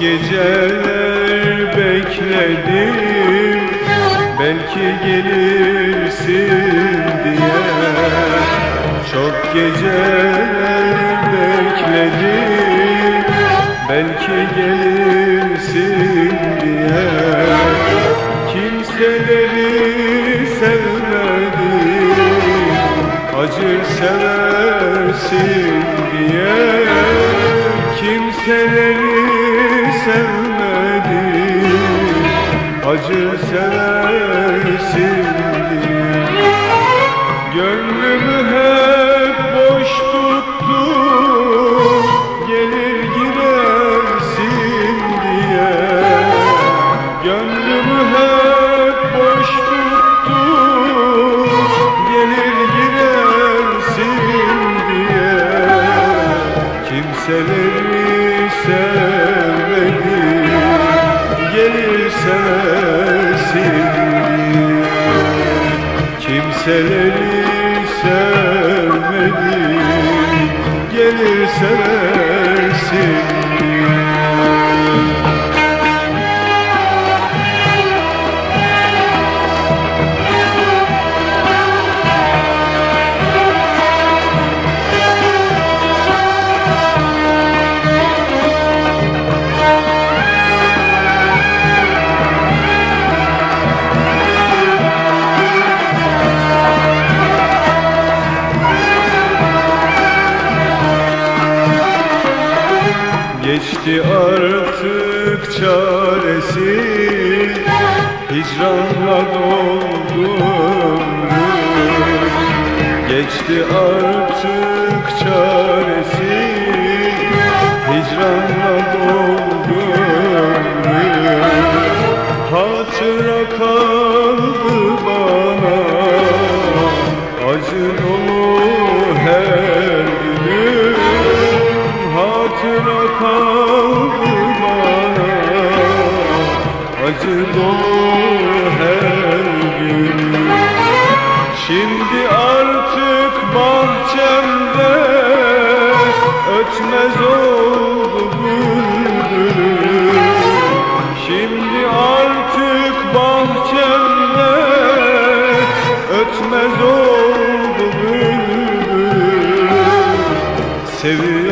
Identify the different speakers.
Speaker 1: geceler bekledim. Belki gelirsin diye. Çok geceler bekledim. Belki gelirsin diye. Kimseleri sevmedim. Acır seversin Acır seversin. Diye Gönlümü hep Kimseleri sevmedim Gelir seversin Geçti artık çaresi. Hicranla doldu ömrüm. Geçti artık Acı dolu her gün. Şimdi artık bahçemde Ötmez oldu bülbülüm. Şimdi artık bahçemde Ötmez oldu bülbülüm. Seviyorum